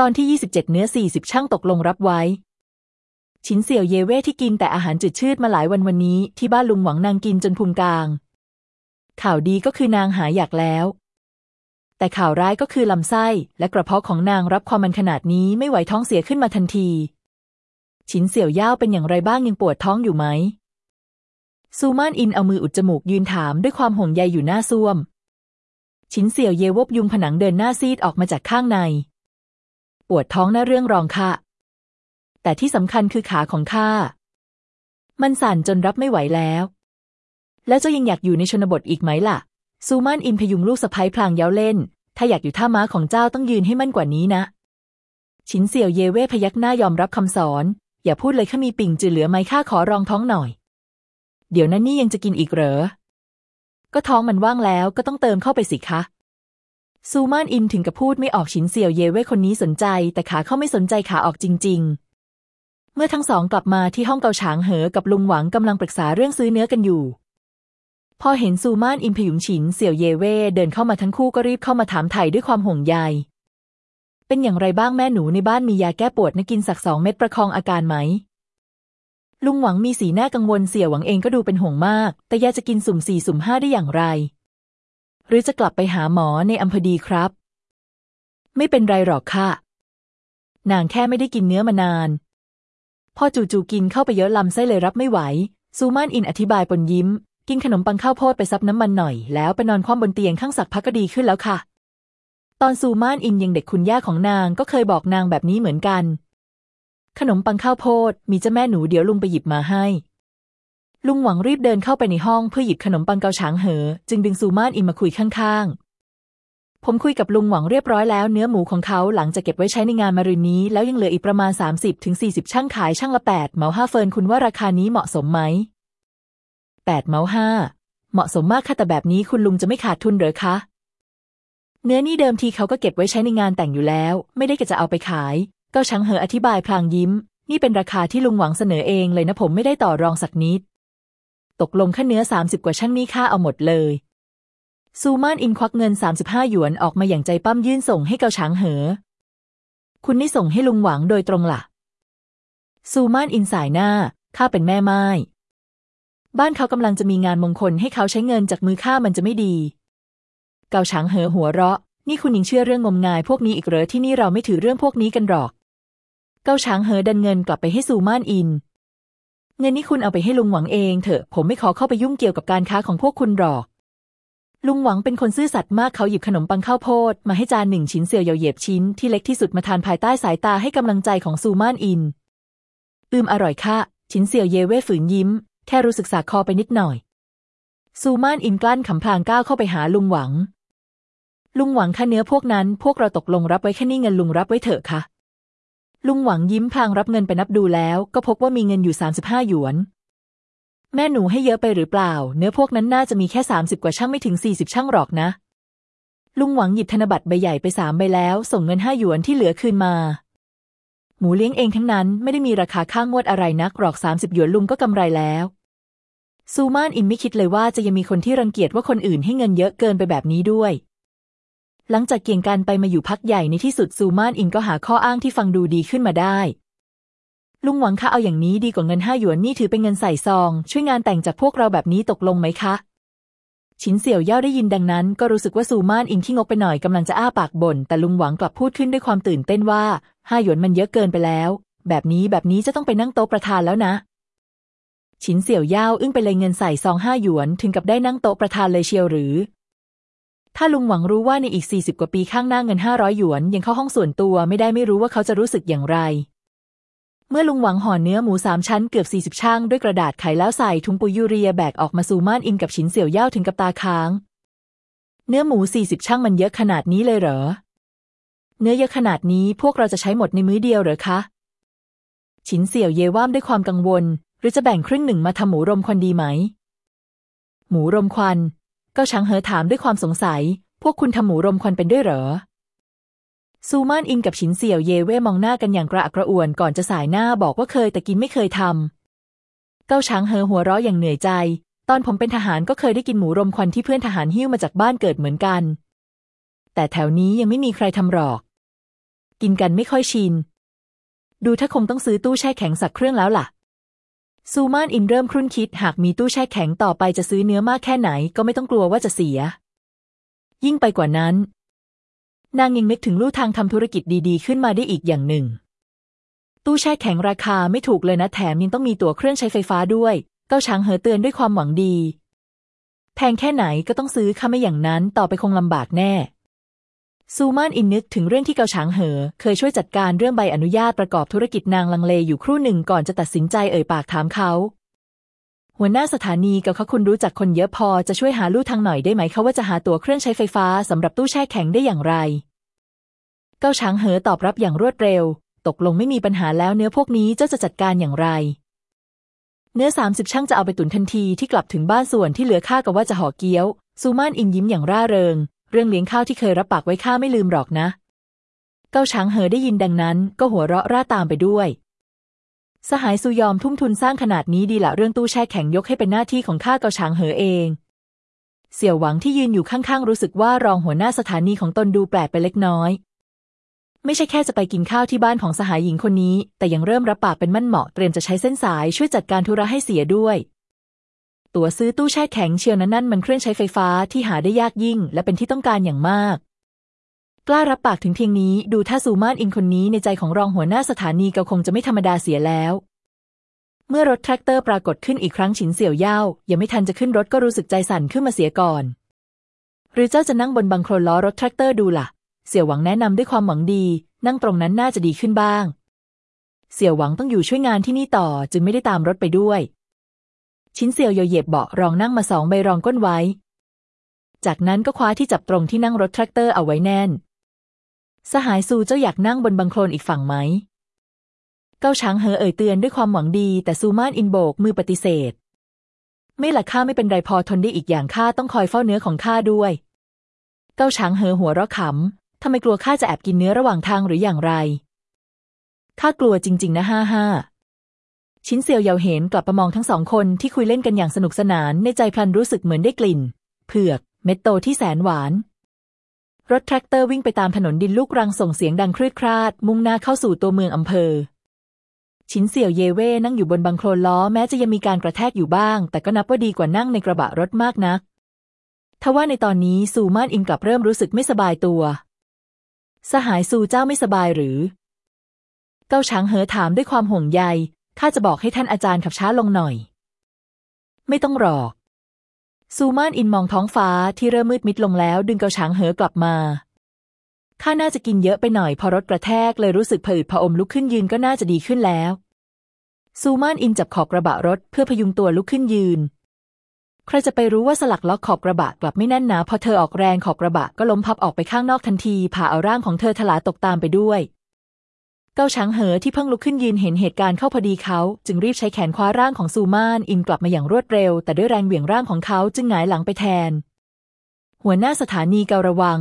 ตอนที่ 27 เนื้อ 40 ช่างตกลงรับไว้ ชินเสี่ยวเยเว่ที่กินแต่อาหารจืดชืดมาหลายวันวันนี้ ที่บ้านลุงหวังนางกินจนพุงกลาง ข่าวดีก็คือนางหายอยากแล้ว แต่ข่าวร้ายก็คือลำไส้และกระเพาะของนางรับความมันขนาดนี้ไม่ไหวท้องเสียขึ้นมาทันที ชินเสี่ยวย่าเป็นอย่างไรบ้างยังปวดท้องอยู่ไหมซูมานอินเอามืออุดจมูกยืนถามด้วยความห่วงใยอยู่หน้าซ่วม ชินเสี่ยวเย วบยุงผนังเดินหน้าซีดออกมาจากข้างใน ปวดท้องน่าเรื่องรองค่ะ แต่ที่สำคัญคือขาของข้า มันสั่นจนรับไม่ไหวแล้ว แล้วเจ้ายังอยากอยู่ในชนบทอีกไหมล่ะ ซูมานอินพยุงลูกสะพ้ยพลางเย้าเล่น ถ้าอยากอยู่ท่าม้าของเจ้าต้องยืนให้มั่นกว่านี้นะ ชินเสี่ยวเยเว่พยักหน้ายอมรับคำสอน อย่าพูดเลยข้ามีปิ่งจือเหลือไหมข้าขอรองท้องหน่อย เดี๋ยวนั้นนี่ยังจะกินอีกเหรอ ก็ท้องมันว่างแล้วก็ต้องเติมเข้าไปสิคะ ซูมานอินถึงกับพูดไม่ออกชินเสี่ยวเยเว่คนนี้สนใจ แต่ขาเข้าไม่สนใจขาออกจริง ๆ เมื่อทั้งสองกลับมาที่ห้องเกาฉางเหอกับลุงหวังกำลังปรึกษาเรื่องซื้อเนื้อกันอยู่ พอเห็นซูมานอินพยุงฉินเสี่ยวเยเว่เดินเข้ามาทั้งคู่ก็รีบเข้ามาถามไถ่ด้วยความห่วงใยเป็นอย่างไรบ้างแม่หนูในบ้านมียาแก้ปวดนะกินสักสองเม็ดประคองอาการไหม ลุงหวังมีสีหน้ากังวลเสี่ยวหวังเองก็ดูเป็นห่วงมาก แต่ยาจะกินสุ่มสี่สุ่มห้าได้อย่างไร หรือจะกลับไปหาหมอในอำเภอดีครับ ไม่เป็นไรหรอกค่ะ นางแค่ไม่ได้กินเนื้อมานาน พอจู่ๆกินเข้าไปเยอะลำไส้เลยรับไม่ไหว ซูมานอินอธิบายปนยิ้ม กินขนมปังข้าวโพดไปซับน้ำมันหน่อย แล้วไปนอนคว่ำบนเตียงข้างสักพักก็ดีขึ้นแล้วค่ะ ตอนซูมานอินยังเด็กคุณย่าของนางก็เคยบอกนางแบบนี้เหมือนกัน ขนมปังข้าวโพดมีเจ้าแม่หนูเดี๋ยวลุงไปหยิบมาให้ ลุงหวังรีบเดินเข้าไปในห้องเพื่อหยิบขนมปังเกาฉางเหอ จึงดึงซูมานอินมาคุยข้างๆ ผมคุยกับลุงหวังเรียบร้อยแล้วเนื้อหมูของเขาหลังจะเก็บไว้ใช้ในงานมารืนนี้ แล้วยังเหลืออีกประมาณ 30-40ช่างขายช่างละแปดเหมาห้าเฟินคุณว่าราคานี้เหมาะสมไหมแปดเมาห้าเหมาะสมมากค่ะแต่แบบนี้คุณลุงจะไม่ขาดทุนเหรอคะเนื้อนี่เดิมทีเขาก็เก็บไว้ใช้ในงานแต่งอยู่แล้ว ไม่ได้กะจะเอาไปขาย ก็ชังเหออธิบายพลางยิ้ม นี่เป็นราคาที่ลุงหวังเสนอเองเลยนะผมไม่ได้ต่อรองสักนิด ตกลงค่าเนื้อสามสิบกว่าช่างนี่ค่าเอาหมดเลย ซูมานอินควักเงินสามสิบห้าหยวนออกมาอย่างใจปั้มยื่นส่งให้เกาช้างเหอ คุณนี่ส่งให้ลุงหวังโดยตรงละ่ะ ซูมานอินสายหน้าข้าเป็นแม่ไม้บ้านเขากำลังจะมีงานมงคลให้เขาใช้เงินจากมือข้ามันจะไม่ดี เกาช้างเหอหัวเราะ นี่คุณยังเชื่อเรื่องงมงายพวกนี้อีกเหรอที่นี่เราไม่ถือเรื่องพวกนี้กันหรอก เกาช้างเหอดันเงินกลับไปให้ซูมานอิน เงินนี้คุณเอาไปให้ลุงหวังเองเถอะ ผมไม่ขอเข้าไปยุ่งเกี่ยวกับการค้าของพวกคุณหรอก ลุงหวังเป็นคนซื่อสัตย์มากเขาหยิบขนมปังข้าวโพด มาให้จานหนึ่งชิ้นเสี่ยวเหยียบชิ้นที่เล็กที่สุดมาทานภายใต้สายตาให้กำลังใจของซูมานอิน อืมอร่อยค่ะ ชิ้นเสี่ยวเยเว่ฝืนยิ้ม แค่รู้สึกสาคอไปนิดหน่อย ซูมานอินกลั้นขำพลางก้าวเข้าไปหาลุงหวัง ลุงหวังค่าเนื้อพวกนั้น พวกเราตกลงรับไว้แค่นี้เงินลุงรับไว้เถอะค่ะ ลุงหวังยิ้มพลางรับเงินไปนับดูแล้ว ก็พบว่ามีเงินอยู่สามสิบห้าหยวน แม่หนูให้เยอะไปหรือเปล่า เนื้อพวกนั้นน่าจะมีแค่สามสิบกว่าช่างไม่ถึงสี่สิบช่างหรอกนะ ลุงหวังหยิบธนบัตรใบใหญ่ไปสามใบแล้ว ส่งเงินห้าหยวนที่เหลือคืนมา หมูเลี้ยงเองทั้งนั้นไม่ได้มีราคาค่างวดอะไรนักหรอกสามสิบหยวนลุงก็กำไรแล้วซูมานอินไม่คิดเลยว่าจะยังมีคนที่รังเกียจว่าคนอื่นให้เงินเยอะเกินไปแบบนี้ด้วย หลังจากเกี่ยงกันไปมาอยู่พักใหญ่ในที่สุดซูมานอินก็หาข้ออ้างที่ฟังดูดีขึ้นมาได้ ลุงหวังคะเอาอย่างนี้ดีกว่าเงินห้าหยวนนี่ถือเป็นเงินใส่ซอง ช่วยงานแต่งจากพวกเราแบบนี้ตกลงไหมคะชินเสี่ยวเย่าได้ยินดังนั้น ก็รู้สึกว่าซูมานอินขี้งกไปหน่อยกำลังจะอ้าปากบ่นแต่ลุงหวังกลับพูดขึ้นด้วยความตื่นเต้นว่าห้าหยวนมันเยอะเกินไปแล้ว แบบนี้แบบนี้จะต้องไปนั่งโต๊ะประธานแล้วนะชินเสี่ยวเย่าอึ้งไปเลยเงินใส่ซองห้าหยวนถึงกับได้นั่งโต๊ะประธานเลยเชียวหรือ ถ้าลุงหวังรู้ว่าในอีกสี่สิบกว่าปีข้างหน้าเงินห้าร้อยหยวน ยังเข้าห้องส่วนตัวไม่ได้ไม่รู้ว่าเขาจะรู้สึกอย่างไร เมื่อลุงหวังห่อเนื้อหมูสามชั้นเกือบสี่สิบช่างด้วยกระดาษไขแล้วใส่ถุงปุยยูเรียแบกออกมาสู่ม่านอินกับชินเสี่ยวเย่าถึงกับตาค้าง เนื้อหมูสี่สิบช่างมันเยอะขนาดนี้เลยเหรอ เนื้อเยอะขนาดนี้พวกเราจะใช้หมดในมื้อเดียวเหรอคะชินเสี่ยวเย่ว่ามด้วยความกังวล หรือจะแบ่งครึ่งหนึ่งมาทำหมูรมควันดีไหม หมูรมควัน ก็ช้างเหอถามด้วยความสงสัย พวกคุณทำหมูรมควันเป็นด้วยเหรอ ซูมานอินกับชินเสี่ยวเยเว่มองหน้ากันอย่างกระอักกระอ่วนก่อนจะสายหน้าบอกว่าเคยแต่กินไม่เคยทำ เก้าช้างเหอหัวเราะอย่างเหนื่อยใจ ตอนผมเป็นทหารก็เคยได้กินหมูรมควันที่เพื่อนทหารหิ้วมาจากบ้านเกิดเหมือนกัน แต่แถวนี้ยังไม่มีใครทำหรอก กินกันไม่ค่อยชิน ดูถ้าคงต้องซื้อตู้แช่แข็งสักเครื่องแล้วล่ะ ซูมานอินเริ่มครุ่นคิดหากมีตู้แช่แข็งต่อไปจะซื้อเนื้อมากแค่ไหนก็ไม่ต้องกลัวว่าจะเสีย ยิ่งไปกว่านั้น นางยังนึกถึงลู่ทางทำธุรกิจดีๆ ขึ้นมาได้อีกอย่างหนึ่ง ตู้แช่แข็งราคาไม่ถูกเลยนะแถมยังต้องมีตั๋วเครื่องใช้ไฟฟ้าด้วย เก้าช้างเหอเตือนด้วยความหวังดี แพงแค่ไหนก็ต้องซื้อค่ะไม่อย่างนั้นต่อไปคงลำบากแน่ ซูมานอินนึกถึงเรื่องที่เกาฉางเหอ เคยช่วยจัดการเรื่องใบอนุญาตประกอบธุรกิจนางลังเลอยู่ครู่หนึ่งก่อนจะตัดสินใจเอ่ยปากถามเขา หัวหน้าสถานีเกาคะคุณรู้จักคนเยอะพอจะช่วยหาลู่ทางหน่อยได้ไหมคะว่าจะหาตัวเครื่องใช้ไฟฟ้าสำหรับตู้แช่แข็งได้อย่างไร เกาฉางเหอตอบรับอย่างรวดเร็ว ตกลงไม่มีปัญหาแล้วเนื้อพวกนี้เจ้าจะจัดการอย่างไร เนื้อสามสิบช่างจะเอาไปตุ๋นทันทีที่กลับถึงบ้านส่วนที่เหลือข้ากับว่าจะห่อเกี๊ยวซูมานอินยิ้มอย่างร่าเริง เรื่องเลี้ยงข้าวที่เคยรับปากไว้ข้าไม่ลืมหรอกนะ เก้าช้างเหอได้ยินดังนั้นก็หัวเราะร่าตามไปด้วย สหายซูยอมทุ่มทุนสร้างขนาดนี้ดีละเรื่องตู้แช่แข็งยกให้เป็นหน้าที่ของข้าเกาช้างเหอเอง เสี่ยวหวังที่ยืนอยู่ข้างๆรู้สึกว่ารองหัวหน้าสถานีของตนดูแปลกไปเล็กน้อย ไม่ใช่แค่จะไปกินข้าวที่บ้านของสหายหญิงคนนี้ แต่ยังเริ่มรับปากเป็นมั่นเหมาะเตรียมจะใช้เส้นสายช่วยจัดการธุระให้เสียด้วย ตั๋วซื้อตู้แช่แข็งเชียวนั้นนั่นมันเครื่องใช้ไฟฟ้าที่หาได้ยากยิ่ง และเป็นที่ต้องการอย่างมาก กล้ารับปากถึงเพียงนี้ ดูท่าซูมานอินคนนี้ในใจของรองหัวหน้าสถานีก็คงจะไม่ธรรมดาเสียแล้วเมื่อรถแทรกเตอร์ปรากฏขึ้นอีกครั้งฉินเสี่ยวเย่ายังไม่ทันจะขึ้นรถก็รู้สึกใจสั่นขึ้นมาเสียก่อน หรือเจ้าจะนั่งบนบังโคลนล้อรถแทรกเตอร์ดูล่ะ เสี่ยวหวังแนะนำด้วยความหวังดี นั่งตรงนั้นน่าจะดีขึ้นบ้าง เสี่ยวหวังต้องอยู่ช่วยงานที่นี่ต่อจึงไม่ได้ตามรถไปด้วย ชิ้นเสี่ยวโยเหยียบเบาะรองนั่งมาสองใบรองก้นไว้ จากนั้นก็คว้าที่จับตรงที่นั่งรถแทรกเตอร์เอาไว้แน่น สหายซูเจ้าอยากนั่งบนบังโคลนอีกฝั่งไหม เก้าช้างเหอเอ่ยเตือนด้วยความหวังดี แต่ซูมานอินโบกมือปฏิเสธ ไม่ละข้าไม่เป็นไรพอทนได้อีกอย่างข้าต้องคอยเฝ้าเนื้อของข้าด้วย เก้าช้างเหอหัวเราะขำทำไมกลัวข้าจะแอบกินเนื้อระหว่างทางหรืออย่างไรข้ากลัวจริง ๆ นะฮ่าฮ่า ชิ้นเซียวเยาเห็นกลับมามองทั้งสองคนที่คุยเล่นกันอย่างสนุกสนานในใจพลันรู้สึกเหมือนได้กลิ่น เผือกเม็ดโตที่แสนหวาน รถแทรกเตอร์วิ่งไปตามถนนดินลูกรังส่งเสียงดังครืดคราด มุ่งหน้าเข้าสู่ตัวเมืองอำเภอ ชินเสี่ยวเยเว่นั่งอยู่บนบังโคลนล้อแม้จะยังมีการกระแทกอยู่บ้าง แต่ก็นับว่าดีกว่านั่งในกระบะรถมากนักทว่าในตอนนี้ซูมานอิงกลับเริ่มรู้สึกไม่สบายตัว สหายซูเจ้าไม่สบายหรือ เก้าช้างเหอถามด้วยความห่วงใย ข้าจะบอกให้ท่านอาจารย์ขับช้าลงหน่อย ไม่ต้องรอซูมานอินมองท้องฟ้าที่เริ่มมืดมิดลงแล้วดึงเกาช้างเหอกลับมา ข้าน่าจะกินเยอะไปหน่อยพอรถกระแทกเลยรู้สึกผืดผอมลุกขึ้นยืนก็น่าจะดีขึ้นแล้ว ซูมานอินจับขอบกระบะรถเพื่อพยุงตัวลุกขึ้นยืน ใครจะไปรู้ว่าสลักล็อกขอบกระบะกลับไม่แน่นหนาพอเธอออกแรงขอบกระบะก็ล้มพับออกไปข้างนอกทันทีผ่าเอาร่างของเธอถลาตกตามไปด้วย เกาช้างเหอที่เพิ่งลุกขึ้นยืนเห็นเหตุการณ์เข้าพอดีเขา จึงรีบใช้แขนคว้าร่างของซูมานอินกลับมาอย่างรวดเร็ว แต่ด้วยแรงเหวี่ยงร่างของเขาจึงหงายหลังไปแทน หัวหน้าสถานีเการะวัง